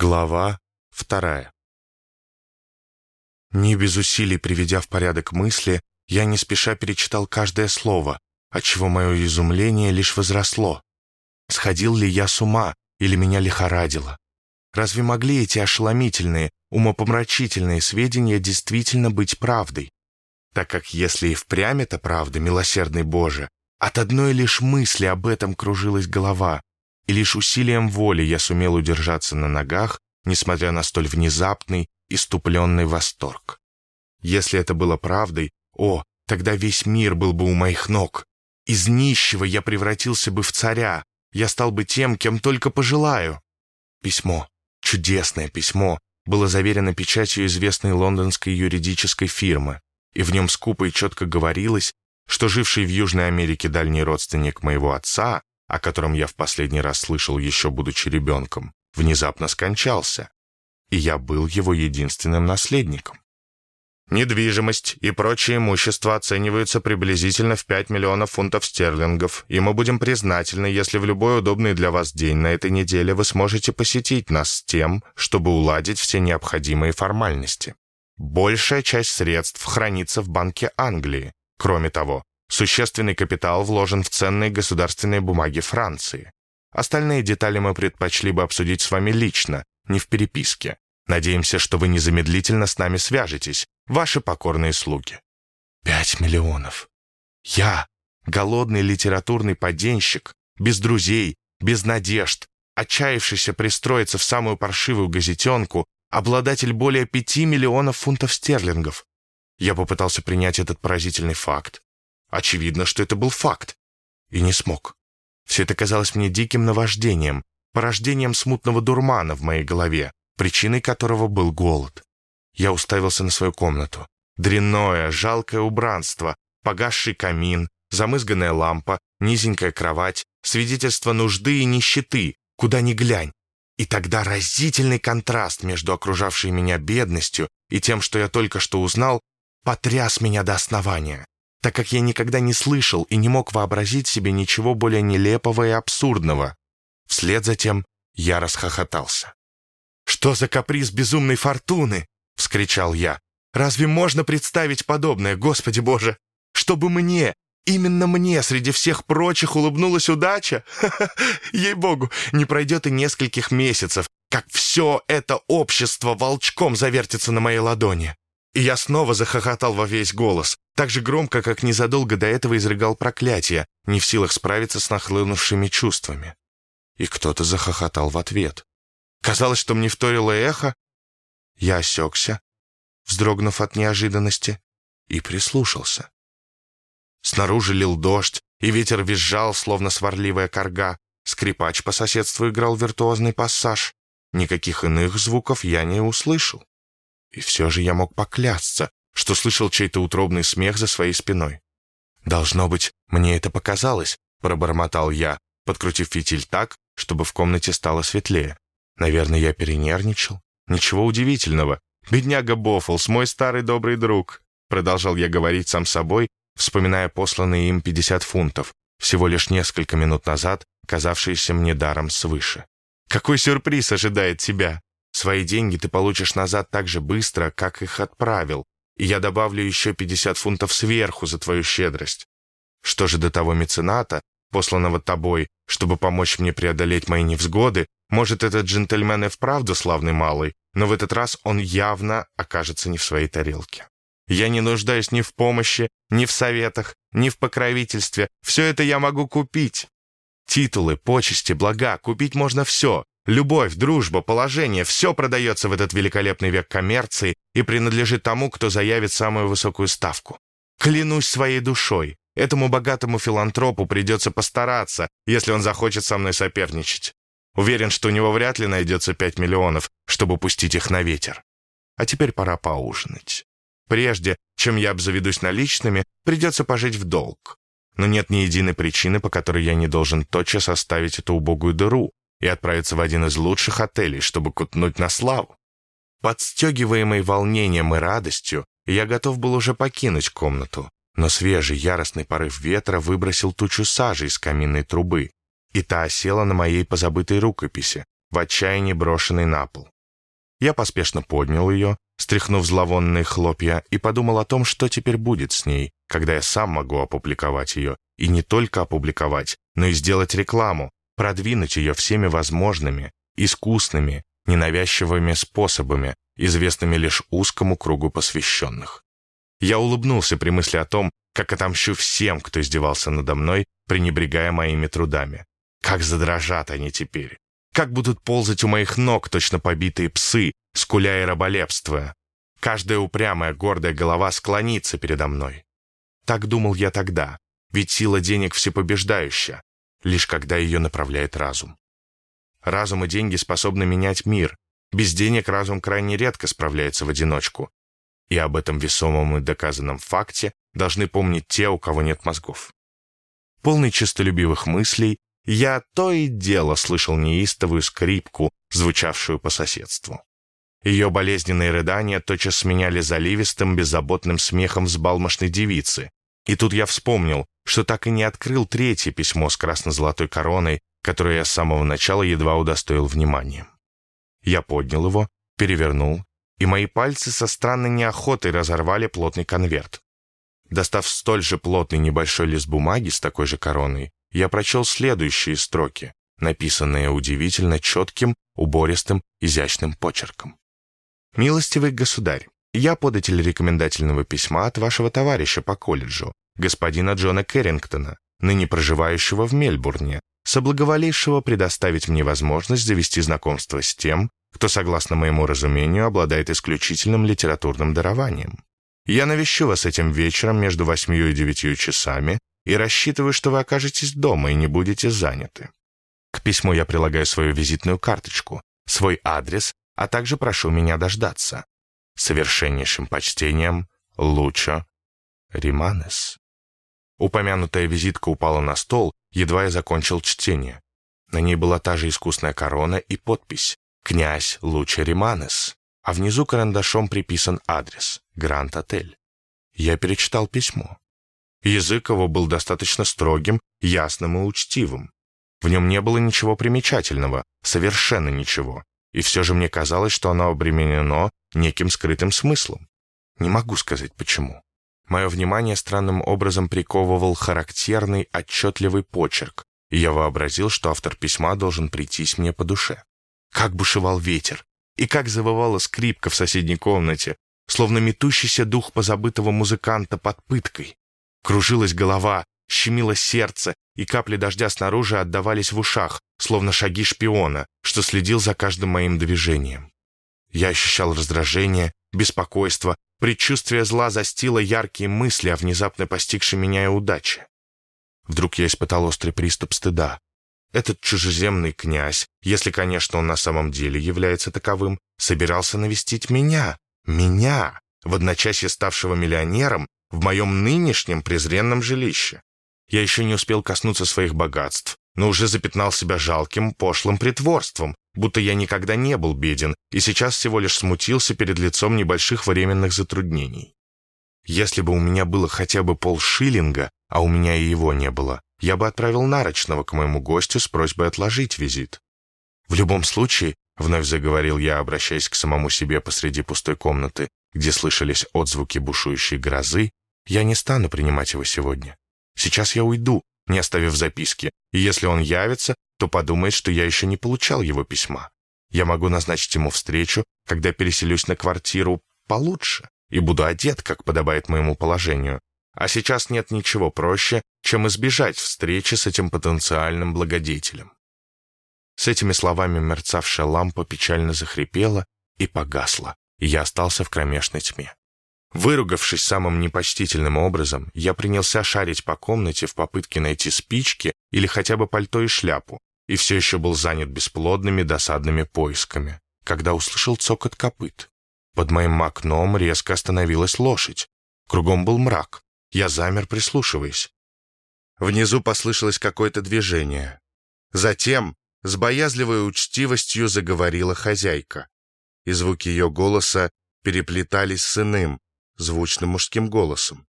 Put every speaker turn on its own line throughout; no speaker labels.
Глава вторая. Не без усилий приведя в порядок мысли, я не спеша перечитал каждое слово, отчего мое изумление лишь возросло. Сходил ли я с ума или меня лихорадило? Разве могли эти ошеломительные, умопомрачительные сведения действительно быть правдой? Так как если и впрямь это правда, милосердный Боже, от одной лишь мысли об этом кружилась голова, и лишь усилием воли я сумел удержаться на ногах, несмотря на столь внезапный, иступленный восторг. Если это было правдой, о, тогда весь мир был бы у моих ног. Из нищего я превратился бы в царя, я стал бы тем, кем только пожелаю. Письмо, чудесное письмо, было заверено печатью известной лондонской юридической фирмы, и в нем скупо и четко говорилось, что живший в Южной Америке дальний родственник моего отца о котором я в последний раз слышал еще будучи ребенком, внезапно скончался, и я был его единственным наследником. Недвижимость и прочее имущество оцениваются приблизительно в 5 миллионов фунтов стерлингов, и мы будем признательны, если в любой удобный для вас день на этой неделе вы сможете посетить нас с тем, чтобы уладить все необходимые формальности. Большая часть средств хранится в Банке Англии. Кроме того, Существенный капитал вложен в ценные государственные бумаги Франции. Остальные детали мы предпочли бы обсудить с вами лично, не в переписке. Надеемся, что вы незамедлительно с нами свяжетесь, ваши покорные слуги. Пять миллионов. Я, голодный литературный поденщик, без друзей, без надежд, отчаявшийся пристроиться в самую паршивую газетенку, обладатель более пяти миллионов фунтов стерлингов. Я попытался принять этот поразительный факт, Очевидно, что это был факт. И не смог. Все это казалось мне диким наваждением, порождением смутного дурмана в моей голове, причиной которого был голод. Я уставился на свою комнату. Дрянное, жалкое убранство, погасший камин, замызганная лампа, низенькая кровать, свидетельство нужды и нищеты, куда ни глянь. И тогда разительный контраст между окружавшей меня бедностью и тем, что я только что узнал, потряс меня до основания так как я никогда не слышал и не мог вообразить себе ничего более нелепого и абсурдного. Вслед за тем я расхохотался. «Что за каприз безумной фортуны?» — вскричал я. «Разве можно представить подобное, Господи Боже? Чтобы мне, именно мне, среди всех прочих, улыбнулась удача? Ей-богу, не пройдет и нескольких месяцев, как все это общество волчком завертится на моей ладони. И я снова захохотал во весь голос, так же громко, как незадолго до этого изрыгал проклятие, не в силах справиться с нахлынувшими чувствами. И кто-то захохотал в ответ. Казалось, что мне вторило эхо. Я осекся, вздрогнув от неожиданности, и прислушался. Снаружи лил дождь, и ветер визжал, словно сварливая корга. Скрипач по соседству играл виртуозный пассаж. Никаких иных звуков я не услышал. И все же я мог поклясться, что слышал чей-то утробный смех за своей спиной. «Должно быть, мне это показалось», — пробормотал я, подкрутив фитиль так, чтобы в комнате стало светлее. Наверное, я перенервничал. Ничего удивительного. Бедняга Боффлс, мой старый добрый друг. Продолжал я говорить сам собой, вспоминая посланные им 50 фунтов, всего лишь несколько минут назад, казавшиеся мне даром свыше. Какой сюрприз ожидает тебя? Свои деньги ты получишь назад так же быстро, как их отправил, и я добавлю еще 50 фунтов сверху за твою щедрость. Что же до того мецената, посланного тобой, чтобы помочь мне преодолеть мои невзгоды, может, этот джентльмен и вправду славный малый, но в этот раз он явно окажется не в своей тарелке. Я не нуждаюсь ни в помощи, ни в советах, ни в покровительстве. Все это я могу купить. Титулы, почести, блага, купить можно все, Любовь, дружба, положение – все продается в этот великолепный век коммерции и принадлежит тому, кто заявит самую высокую ставку. Клянусь своей душой, этому богатому филантропу придется постараться, если он захочет со мной соперничать. Уверен, что у него вряд ли найдется пять миллионов, чтобы пустить их на ветер. А теперь пора поужинать. Прежде, чем я обзаведусь наличными, придется пожить в долг. Но нет ни единой причины, по которой я не должен тотчас оставить эту убогую дыру, и отправиться в один из лучших отелей, чтобы кутнуть на славу. Подстегиваемый волнением и радостью, я готов был уже покинуть комнату, но свежий яростный порыв ветра выбросил тучу сажи из каминной трубы, и та осела на моей позабытой рукописи, в отчаянии брошенной на пол. Я поспешно поднял ее, стряхнув зловонные хлопья, и подумал о том, что теперь будет с ней, когда я сам могу опубликовать ее, и не только опубликовать, но и сделать рекламу, продвинуть ее всеми возможными, искусными, ненавязчивыми способами, известными лишь узкому кругу посвященных. Я улыбнулся при мысли о том, как отомщу всем, кто издевался надо мной, пренебрегая моими трудами. Как задрожат они теперь. Как будут ползать у моих ног точно побитые псы, скуля и раболепствуя. Каждая упрямая, гордая голова склонится передо мной. Так думал я тогда, ведь сила денег всепобеждающая, лишь когда ее направляет разум. Разум и деньги способны менять мир. Без денег разум крайне редко справляется в одиночку. И об этом весомом и доказанном факте должны помнить те, у кого нет мозгов. Полный честолюбивых мыслей, я то и дело слышал неистовую скрипку, звучавшую по соседству. Ее болезненные рыдания тотчас сменяли заливистым, беззаботным смехом взбалмошной девицы. И тут я вспомнил, что так и не открыл третье письмо с красно-золотой короной, которое я с самого начала едва удостоил вниманием. Я поднял его, перевернул, и мои пальцы со странной неохотой разорвали плотный конверт. Достав столь же плотный небольшой лист бумаги с такой же короной, я прочел следующие строки, написанные удивительно четким, убористым, изящным почерком. «Милостивый государь, я податель рекомендательного письма от вашего товарища по колледжу, господина Джона Керрингтона, ныне проживающего в Мельбурне, соблаговолившего предоставить мне возможность завести знакомство с тем, кто, согласно моему разумению, обладает исключительным литературным дарованием. Я навещу вас этим вечером между восьмью и девятью часами и рассчитываю, что вы окажетесь дома и не будете заняты. К письму я прилагаю свою визитную карточку, свой адрес, а также прошу меня дождаться. Совершеннейшим почтением, Лучо Риманес. Упомянутая визитка упала на стол, едва я закончил чтение. На ней была та же искусная корона и подпись «Князь Лучо Риманес» а внизу карандашом приписан адрес «Гранд-отель». Я перечитал письмо. Язык его был достаточно строгим, ясным и учтивым. В нем не было ничего примечательного, совершенно ничего, и все же мне казалось, что оно обременено неким скрытым смыслом. Не могу сказать почему. Мое внимание странным образом приковывал характерный, отчетливый почерк, и я вообразил, что автор письма должен прийтись мне по душе. Как бушевал ветер, и как завывала скрипка в соседней комнате, словно метущийся дух позабытого музыканта под пыткой. Кружилась голова, щемило сердце, и капли дождя снаружи отдавались в ушах, словно шаги шпиона, что следил за каждым моим движением. Я ощущал раздражение, беспокойство, предчувствие зла застило яркие мысли о внезапно постигшей меня и удаче. Вдруг я испытал острый приступ стыда. Этот чужеземный князь, если, конечно, он на самом деле является таковым, собирался навестить меня, меня, в одночасье ставшего миллионером, в моем нынешнем презренном жилище. Я еще не успел коснуться своих богатств, но уже запятнал себя жалким, пошлым притворством, будто я никогда не был беден и сейчас всего лишь смутился перед лицом небольших временных затруднений. Если бы у меня было хотя бы полшиллинга, а у меня и его не было, я бы отправил Нарочного к моему гостю с просьбой отложить визит. В любом случае, вновь заговорил я, обращаясь к самому себе посреди пустой комнаты, где слышались отзвуки бушующей грозы, я не стану принимать его сегодня. Сейчас я уйду, не оставив записки, и если он явится, то подумает, что я еще не получал его письма. Я могу назначить ему встречу, когда переселюсь на квартиру получше и буду одет, как подобает моему положению, а сейчас нет ничего проще, чем избежать встречи с этим потенциальным благодетелем. С этими словами мерцавшая лампа печально захрипела и погасла, и я остался в кромешной тьме. Выругавшись самым непочтительным образом, я принялся шарить по комнате в попытке найти спички или хотя бы пальто и шляпу, и все еще был занят бесплодными досадными поисками, когда услышал цокот копыт. Под моим окном резко остановилась лошадь. Кругом был мрак, я замер, прислушиваясь. Внизу послышалось какое-то движение. Затем с боязливой учтивостью заговорила хозяйка, и звуки ее голоса переплетались с иным, звучным мужским голосом.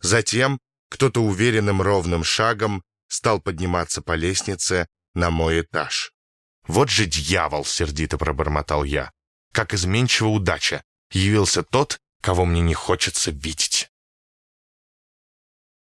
Затем кто-то уверенным ровным шагом стал подниматься по лестнице на мой этаж. «Вот же дьявол!» — сердито пробормотал я. «Как изменчива удача! Явился тот, кого мне не хочется видеть».